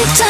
Time.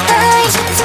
eyes